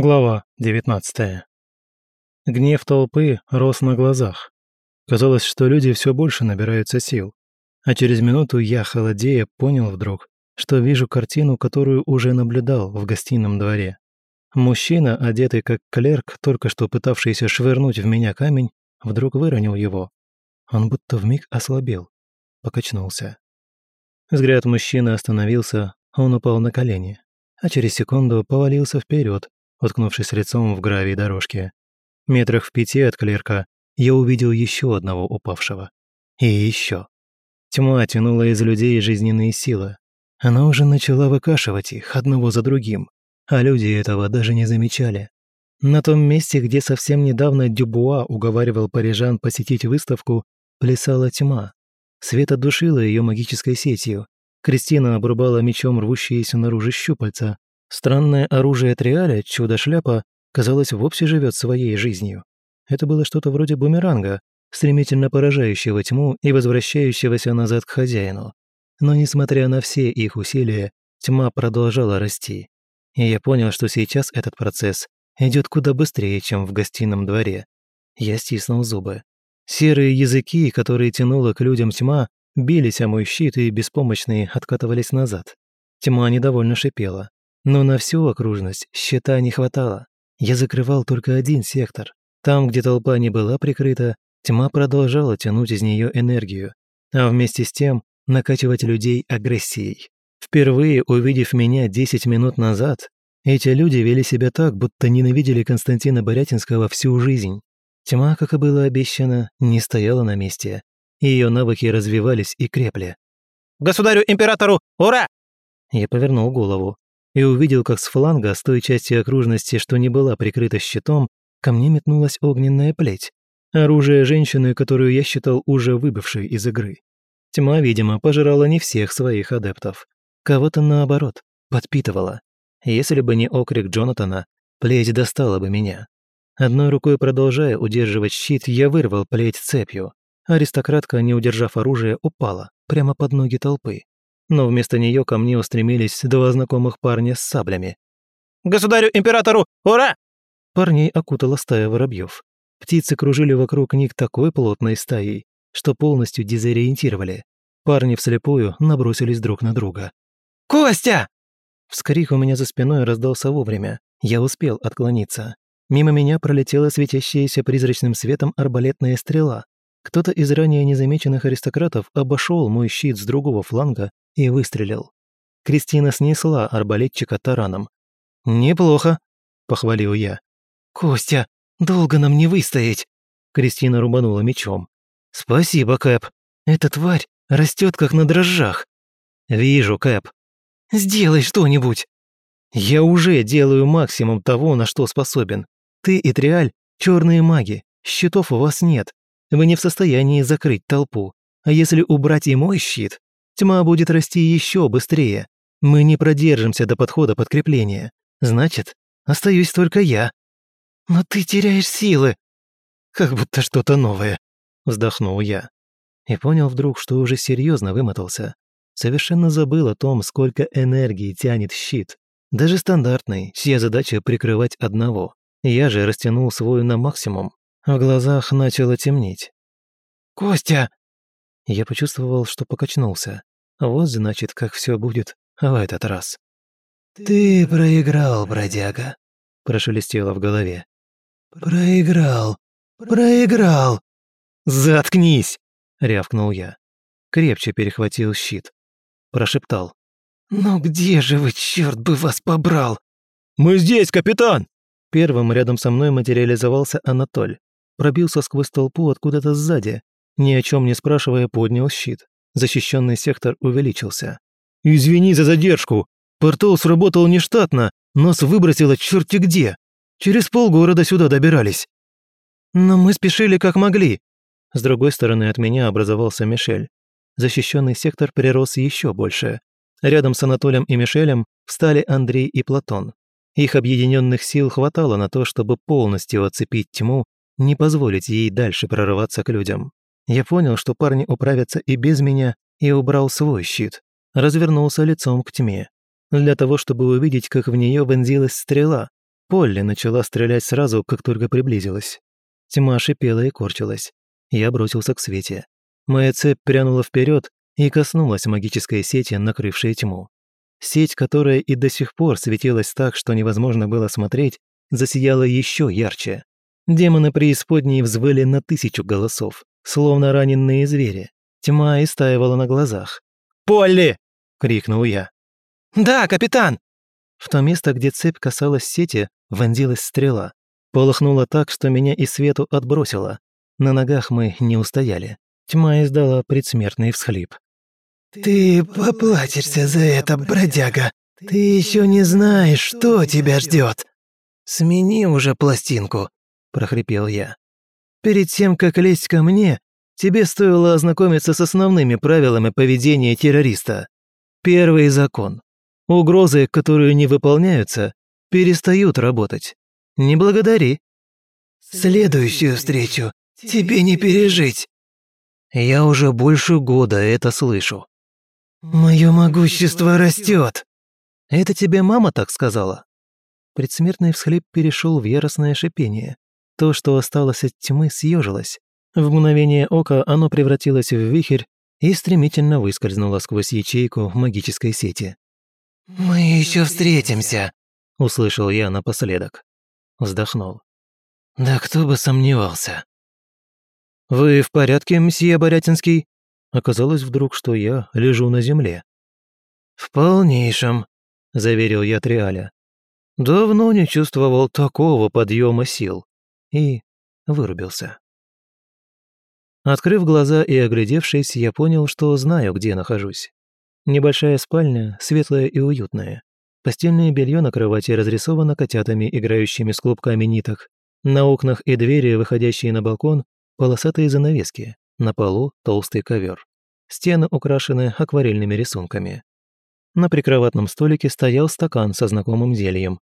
Глава 19. Гнев толпы рос на глазах. Казалось, что люди все больше набираются сил. А через минуту я, холодея, понял вдруг, что вижу картину, которую уже наблюдал в гостином дворе. Мужчина, одетый как клерк, только что пытавшийся швырнуть в меня камень, вдруг выронил его. Он будто вмиг ослабел, покачнулся. Взгляд мужчины остановился, он упал на колени, а через секунду повалился вперед, уткнувшись лицом в гравий дорожки. Метрах в пяти от клерка я увидел еще одного упавшего. И еще. Тьма тянула из людей жизненные силы. Она уже начала выкашивать их одного за другим, а люди этого даже не замечали. На том месте, где совсем недавно Дюбуа уговаривал парижан посетить выставку, плясала тьма. Свет отдушила ее магической сетью. Кристина обрубала мечом рвущиеся наружу щупальца, Странное оружие Триаля, чудо-шляпа, казалось, вовсе живет своей жизнью. Это было что-то вроде бумеранга, стремительно поражающего тьму и возвращающегося назад к хозяину. Но несмотря на все их усилия, тьма продолжала расти. И я понял, что сейчас этот процесс идет куда быстрее, чем в гостином дворе. Я стиснул зубы. Серые языки, которые тянула к людям тьма, бились о мой щит и беспомощные откатывались назад. Тьма недовольно шипела. Но на всю окружность щита не хватало. Я закрывал только один сектор. Там, где толпа не была прикрыта, тьма продолжала тянуть из нее энергию, а вместе с тем накачивать людей агрессией. Впервые увидев меня 10 минут назад, эти люди вели себя так, будто ненавидели Константина Борятинского всю жизнь. Тьма, как и было обещано, не стояла на месте. Ее навыки развивались и крепли. «Государю-императору, ура!» Я повернул голову и увидел, как с фланга, с той части окружности, что не была прикрыта щитом, ко мне метнулась огненная плеть. Оружие женщины, которую я считал уже выбывшей из игры. Тьма, видимо, пожирала не всех своих адептов. Кого-то, наоборот, подпитывала. Если бы не окрик Джонатана, плеть достала бы меня. Одной рукой продолжая удерживать щит, я вырвал плеть цепью. Аристократка, не удержав оружие, упала прямо под ноги толпы но вместо нее ко мне устремились два знакомых парня с саблями. «Государю-императору, ура!» Парней окутала стая воробьев. Птицы кружили вокруг них такой плотной стаей, что полностью дезориентировали. Парни вслепую набросились друг на друга. «Костя!» Вскрик у меня за спиной раздался вовремя. Я успел отклониться. Мимо меня пролетела светящаяся призрачным светом арбалетная стрела. Кто-то из ранее незамеченных аристократов обошел мой щит с другого фланга и выстрелил. Кристина снесла арбалетчика тараном. «Неплохо», — похвалил я. «Костя, долго нам не выстоять!» Кристина рубанула мечом. «Спасибо, Кэп. Эта тварь растет как на дрожжах». «Вижу, Кэп». «Сделай что-нибудь!» «Я уже делаю максимум того, на что способен. Ты и Триаль — черные маги, щитов у вас нет. Вы не в состоянии закрыть толпу. А если убрать и мой щит, Тьма будет расти еще быстрее. Мы не продержимся до подхода подкрепления. Значит, остаюсь только я. Но ты теряешь силы. Как будто что-то новое, вздохнул я. И понял вдруг, что уже серьезно вымотался. Совершенно забыл о том, сколько энергии тянет щит. Даже стандартный, чья задача прикрывать одного. Я же растянул свой на максимум. В глазах начало темнеть. «Костя!» Я почувствовал, что покачнулся. Вот значит, как все будет в этот раз. «Ты проиграл, бродяга», – прошелестело в голове. «Проиграл! Проиграл!» «Заткнись!» – рявкнул я. Крепче перехватил щит. Прошептал. «Ну где же вы, черт бы вас побрал?» «Мы здесь, капитан!» Первым рядом со мной материализовался Анатоль. Пробился сквозь толпу откуда-то сзади. Ни о чем не спрашивая, поднял щит. Защищенный сектор увеличился. «Извини за задержку. Портал сработал нештатно. Нас выбросило черти где. Через полгорода сюда добирались». «Но мы спешили как могли». С другой стороны от меня образовался Мишель. Защищенный сектор перерос еще больше. Рядом с Анатолием и Мишелем встали Андрей и Платон. Их объединенных сил хватало на то, чтобы полностью оцепить тьму, не позволить ей дальше прорываться к людям. Я понял, что парни управятся и без меня, и убрал свой щит. Развернулся лицом к тьме. Для того, чтобы увидеть, как в нее вонзилась стрела. Полли начала стрелять сразу, как только приблизилась. Тьма шипела и корчилась. Я бросился к свете. Моя цепь прянула вперед и коснулась магической сети, накрывшей тьму. Сеть, которая и до сих пор светилась так, что невозможно было смотреть, засияла еще ярче. Демоны преисподней взвыли на тысячу голосов, словно раненые звери. Тьма истаивала на глазах. «Полли!» — крикнул я. «Да, капитан!» В то место, где цепь касалась сети, вонзилась стрела. Полыхнуло так, что меня и свету отбросило. На ногах мы не устояли. Тьма издала предсмертный всхлип. «Ты поплатишься за это, бродяга. Ты еще не знаешь, что тебя ждет. «Смени уже пластинку», – прохрипел я. «Перед тем, как лезть ко мне, тебе стоило ознакомиться с основными правилами поведения террориста. Первый закон. Угрозы, которые не выполняются, перестают работать. Не благодари. Следующую встречу тебе не пережить. Я уже больше года это слышу. Мое могущество растет. Это тебе мама так сказала? Предсмертный всхлип перешел в яростное шипение. То, что осталось от тьмы, съежилось. В мгновение ока оно превратилось в вихрь и стремительно выскользнуло сквозь ячейку магической сети. «Мы еще встретимся», — услышал я напоследок. Вздохнул. «Да кто бы сомневался». «Вы в порядке, мсье Борятинский?» Оказалось вдруг, что я лежу на земле. «В полнейшем», — заверил я Триаля. «Давно не чувствовал такого подъема сил». И вырубился. Открыв глаза и оглядевшись, я понял, что знаю, где нахожусь. Небольшая спальня, светлая и уютная. Постельное белье на кровати разрисовано котятами, играющими с клубками ниток. На окнах и двери, выходящие на балкон, полосатые занавески. На полу толстый ковер. Стены украшены акварельными рисунками. На прикроватном столике стоял стакан со знакомым зельем.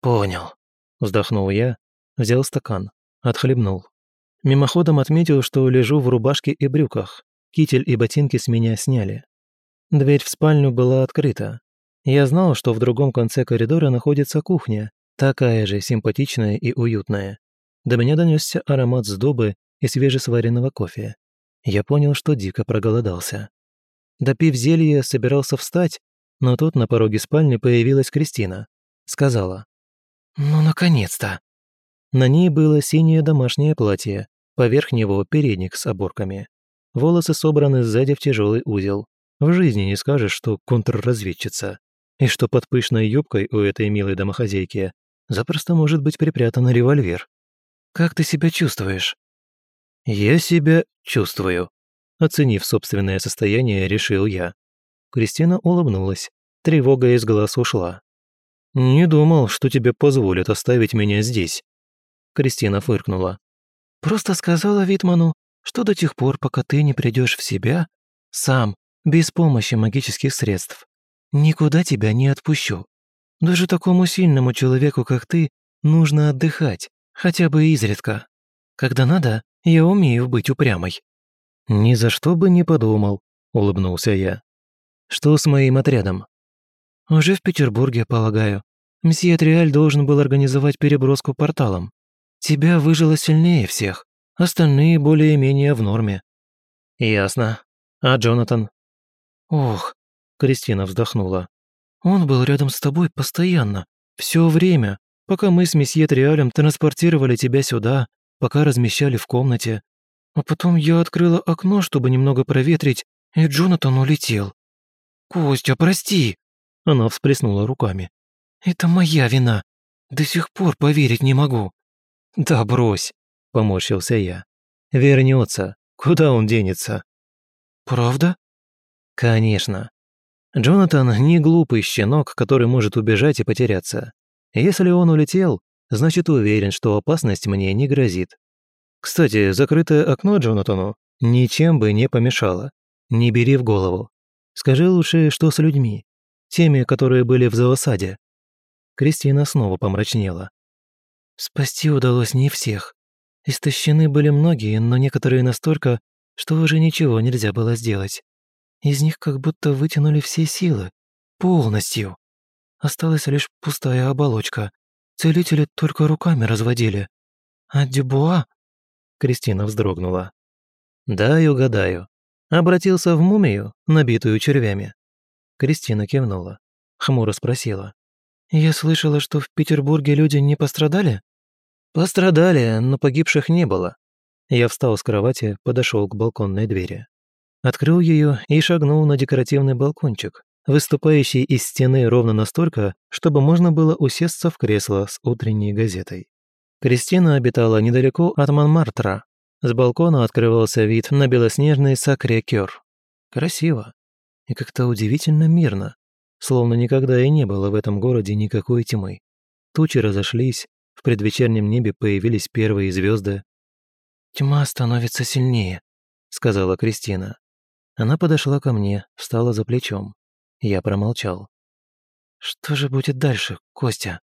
«Понял», — вздохнул я, взял стакан, отхлебнул. Мимоходом отметил, что лежу в рубашке и брюках. Китель и ботинки с меня сняли. Дверь в спальню была открыта. Я знал, что в другом конце коридора находится кухня, такая же симпатичная и уютная. До меня донесся аромат сдобы и свежесваренного кофе. Я понял, что дико проголодался. Допив зелье, собирался встать, но тут на пороге спальни появилась Кристина. Сказала. «Ну, наконец-то!» На ней было синее домашнее платье, поверх него передник с оборками. Волосы собраны сзади в тяжелый узел. В жизни не скажешь, что контрразведчица. И что под пышной юбкой у этой милой домохозяйки запросто может быть припрятан револьвер. «Как ты себя чувствуешь?» «Я себя чувствую», — оценив собственное состояние, решил я. Кристина улыбнулась. Тревога из глаз ушла. «Не думал, что тебе позволят оставить меня здесь». Кристина фыркнула. «Просто сказала Витману, что до тех пор, пока ты не придешь в себя, сам без помощи магических средств. Никуда тебя не отпущу. Даже такому сильному человеку, как ты, нужно отдыхать, хотя бы изредка. Когда надо, я умею быть упрямой». «Ни за что бы не подумал», — улыбнулся я. «Что с моим отрядом?» «Уже в Петербурге, полагаю. Мсье Триаль должен был организовать переброску порталом. Тебя выжило сильнее всех, остальные более-менее в норме». «Ясно. А Джонатан?» «Ох», — Кристина вздохнула. «Он был рядом с тобой постоянно, все время, пока мы с месье Триалем транспортировали тебя сюда, пока размещали в комнате. А потом я открыла окно, чтобы немного проветрить, и Джонатан улетел. «Костя, прости!» Она всплеснула руками. «Это моя вина. До сих пор поверить не могу». «Да брось», — поморщился я. «Вернется. Куда он денется?» «Правда?» Конечно. Джонатан не глупый щенок, который может убежать и потеряться. Если он улетел, значит уверен, что опасность мне не грозит. Кстати, закрытое окно Джонатану ничем бы не помешало. Не бери в голову. Скажи лучше, что с людьми. Теми, которые были в зоосаде. Кристина снова помрачнела. Спасти удалось не всех. Истощены были многие, но некоторые настолько, что уже ничего нельзя было сделать. Из них как будто вытянули все силы. Полностью. Осталась лишь пустая оболочка. целители только руками разводили. А Дюбуа...» Кристина вздрогнула. «Дай угадаю. Обратился в мумию, набитую червями?» Кристина кивнула. Хмуро спросила. «Я слышала, что в Петербурге люди не пострадали?» «Пострадали, но погибших не было». Я встал с кровати, подошел к балконной двери. Открыл ее и шагнул на декоративный балкончик, выступающий из стены ровно настолько, чтобы можно было усесться в кресло с утренней газетой. Кристина обитала недалеко от Монмартра. С балкона открывался вид на белоснежный Сакре-Кёр. Красиво и как-то удивительно мирно, словно никогда и не было в этом городе никакой тьмы. Тучи разошлись, в предвечернем небе появились первые звезды. «Тьма становится сильнее», — сказала Кристина. Она подошла ко мне, встала за плечом. Я промолчал. «Что же будет дальше, Костя?»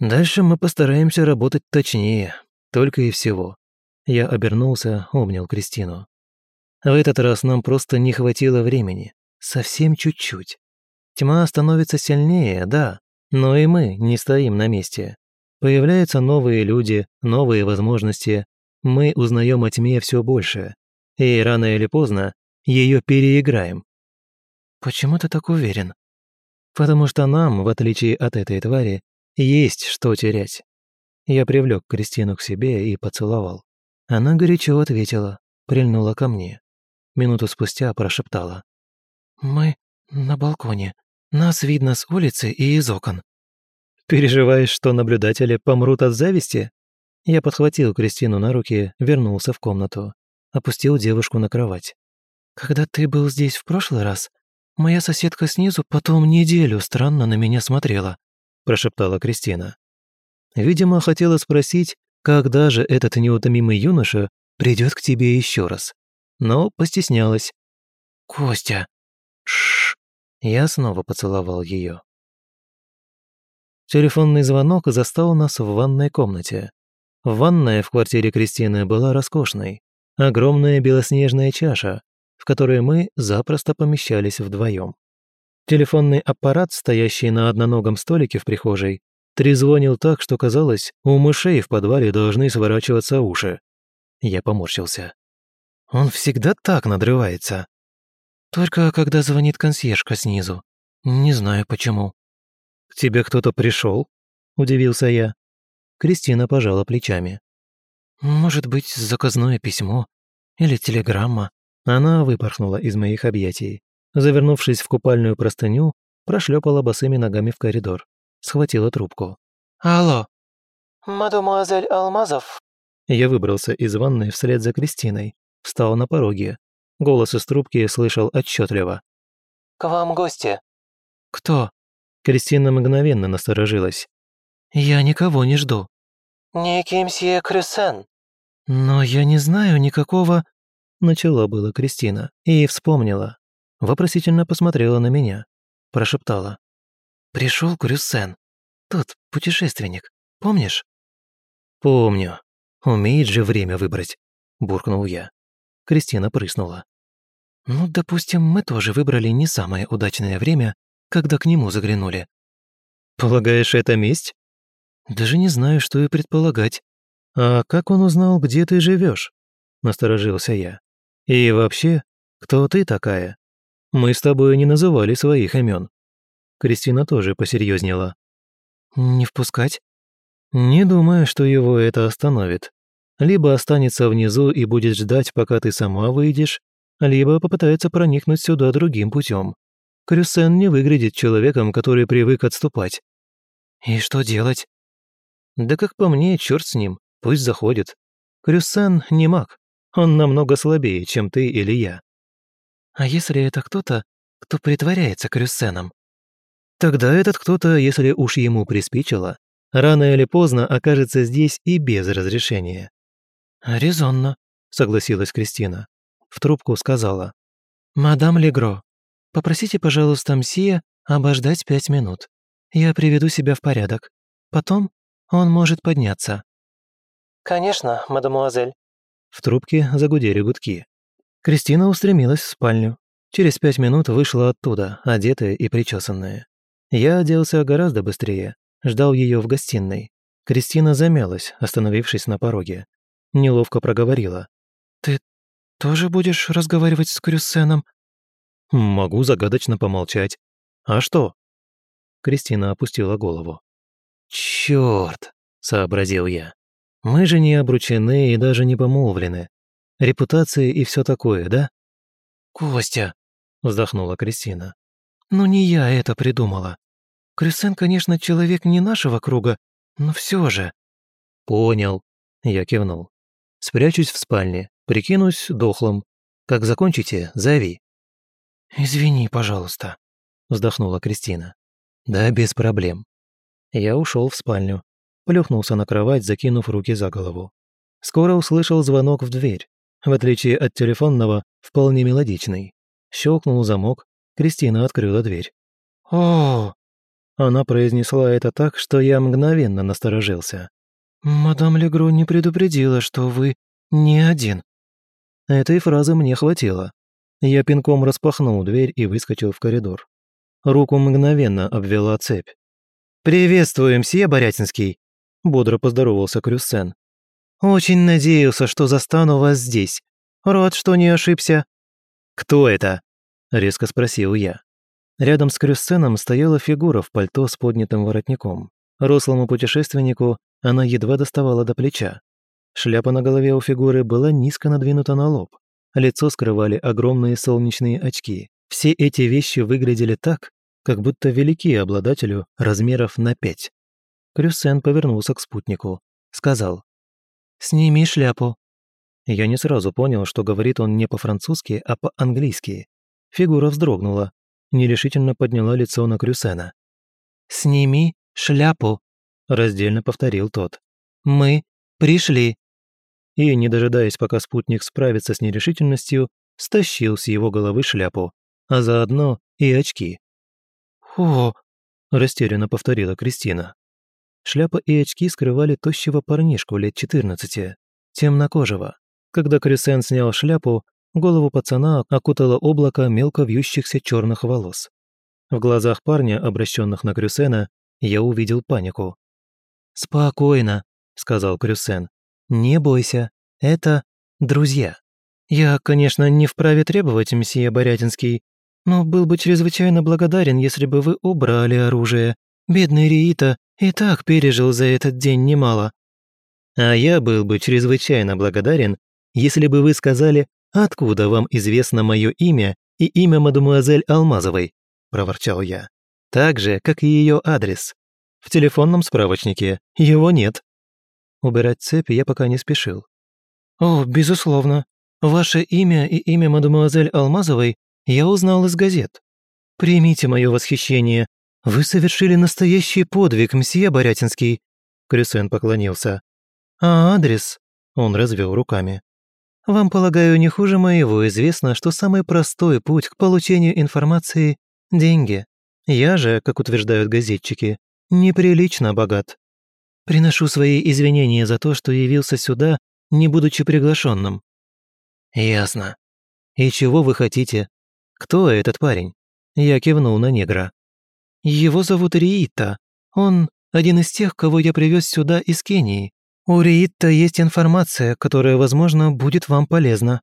«Дальше мы постараемся работать точнее, только и всего». Я обернулся, обнял Кристину. В этот раз нам просто не хватило времени. Совсем чуть-чуть. Тьма становится сильнее, да, но и мы не стоим на месте. Появляются новые люди, новые возможности. Мы узнаем о тьме все больше. И рано или поздно ее переиграем. Почему ты так уверен? Потому что нам, в отличие от этой твари, есть что терять. Я привлек Кристину к себе и поцеловал. Она горячо ответила, прильнула ко мне. Минуту спустя прошептала. «Мы на балконе. Нас видно с улицы и из окон». «Переживаешь, что наблюдатели помрут от зависти?» Я подхватил Кристину на руки, вернулся в комнату. Опустил девушку на кровать. «Когда ты был здесь в прошлый раз, моя соседка снизу потом неделю странно на меня смотрела», прошептала Кристина. Видимо, хотела спросить, когда же этот неутомимый юноша придет к тебе еще раз. Но постеснялась. «Костя!» Я снова поцеловал ее. Телефонный звонок застал нас в ванной комнате. Ванная в квартире Кристины была роскошной. Огромная белоснежная чаша, в которой мы запросто помещались вдвоем. Телефонный аппарат, стоящий на одноногом столике в прихожей, трезвонил так, что казалось, у мышей в подвале должны сворачиваться уши. Я поморщился. Он всегда так надрывается. Только когда звонит консьержка снизу. Не знаю почему. «К тебе кто-то пришел? удивился я. Кристина пожала плечами. «Может быть, заказное письмо или телеграмма?» Она выпорхнула из моих объятий. Завернувшись в купальную простыню, прошлепала босыми ногами в коридор. Схватила трубку. «Алло!» «Мадемуазель Алмазов?» Я выбрался из ванной вслед за Кристиной. Встал на пороге. Голос из трубки слышал отчетливо. «К вам гости». «Кто?» Кристина мгновенно насторожилась. «Я никого не жду». «Некий мсье Крюсен». «Но я не знаю никакого...» Начала было Кристина и вспомнила. Вопросительно посмотрела на меня. Прошептала. «Пришел Крюсен. Тот путешественник. Помнишь?» «Помню. Умеет же время выбрать», – буркнул я. Кристина прыснула. «Ну, допустим, мы тоже выбрали не самое удачное время, когда к нему заглянули». «Полагаешь, это месть?» «Даже не знаю, что и предполагать». «А как он узнал, где ты живешь? насторожился я. «И вообще, кто ты такая? Мы с тобой не называли своих имен. Кристина тоже посерьезнела. «Не впускать?» «Не думаю, что его это остановит либо останется внизу и будет ждать, пока ты сама выйдешь, либо попытается проникнуть сюда другим путем. Крюсен не выглядит человеком, который привык отступать. И что делать? Да как по мне, черт с ним, пусть заходит. Крюсен не маг, он намного слабее, чем ты или я. А если это кто-то, кто притворяется Крюсеном? Тогда этот кто-то, если уж ему приспичило, рано или поздно окажется здесь и без разрешения. «Резонно», — согласилась Кристина. В трубку сказала. «Мадам Легро, попросите, пожалуйста, мсье обождать пять минут. Я приведу себя в порядок. Потом он может подняться». «Конечно, мадемуазель». В трубке загудели гудки. Кристина устремилась в спальню. Через пять минут вышла оттуда, одетая и причесанная. Я оделся гораздо быстрее. ждал ее в гостиной. Кристина замялась, остановившись на пороге. Неловко проговорила. «Ты тоже будешь разговаривать с Крюссеном?» «Могу загадочно помолчать. А что?» Кристина опустила голову. «Чёрт!» — сообразил я. «Мы же не обручены и даже не помолвлены. Репутация и все такое, да?» «Костя!» — вздохнула Кристина. «Ну не я это придумала. Крюсен, конечно, человек не нашего круга, но все же...» «Понял», — я кивнул. «Спрячусь в спальне, прикинусь дохлым. Как закончите, зови». «Извини, пожалуйста», — вздохнула Кристина. «Да, без проблем». Я ушел в спальню, плюхнулся на кровать, закинув руки за голову. Скоро услышал звонок в дверь, в отличие от телефонного, вполне мелодичный. Щелкнул замок, Кристина открыла дверь. «О!» Она произнесла это так, что я мгновенно насторожился. «Мадам Легро не предупредила, что вы не один». Этой фразы мне хватило. Я пинком распахнул дверь и выскочил в коридор. Руку мгновенно обвела цепь. «Приветствую, мсье Борятинский!» – бодро поздоровался Крюссен. «Очень надеялся, что застану вас здесь. Рад, что не ошибся». «Кто это?» – резко спросил я. Рядом с Крюссеном стояла фигура в пальто с поднятым воротником. Рослому путешественнику она едва доставала до плеча. Шляпа на голове у фигуры была низко надвинута на лоб. Лицо скрывали огромные солнечные очки. Все эти вещи выглядели так, как будто велики обладателю размеров на пять. Крюссен повернулся к спутнику. Сказал. «Сними шляпу». Я не сразу понял, что говорит он не по-французски, а по-английски. Фигура вздрогнула, нерешительно подняла лицо на Крюсена. «Сними шляпу», — раздельно повторил тот. «Мы пришли». И, не дожидаясь, пока спутник справится с нерешительностью, стащил с его головы шляпу, а заодно и очки. «О!» – растерянно повторила Кристина. Шляпа и очки скрывали тощего парнишку лет 14, темнокожего. Когда Крюсен снял шляпу, Голову пацана окутало облако мелко вьющихся черных волос. В глазах парня, обращенных на Крюсена, я увидел панику. «Спокойно», — сказал Крюсен. «Не бойся, это друзья. Я, конечно, не вправе требовать, месье Борятинский, но был бы чрезвычайно благодарен, если бы вы убрали оружие. Бедный Риита и так пережил за этот день немало». «А я был бы чрезвычайно благодарен, если бы вы сказали «Откуда вам известно мое имя и имя мадемуазель Алмазовой?» – проворчал я. «Так же, как и ее адрес. В телефонном справочнике его нет». Убирать цепи я пока не спешил. «О, безусловно. Ваше имя и имя мадемуазель Алмазовой я узнал из газет. Примите мое восхищение. Вы совершили настоящий подвиг, мсье Борятинский». Крюсен поклонился. «А адрес?» Он развел руками. Вам, полагаю, не хуже моего известно, что самый простой путь к получению информации – деньги. Я же, как утверждают газетчики, неприлично богат. Приношу свои извинения за то, что явился сюда, не будучи приглашенным. Ясно. И чего вы хотите? Кто этот парень? Я кивнул на негра. Его зовут Риита. Он один из тех, кого я привез сюда из Кении. У Риитта есть информация, которая, возможно, будет вам полезна».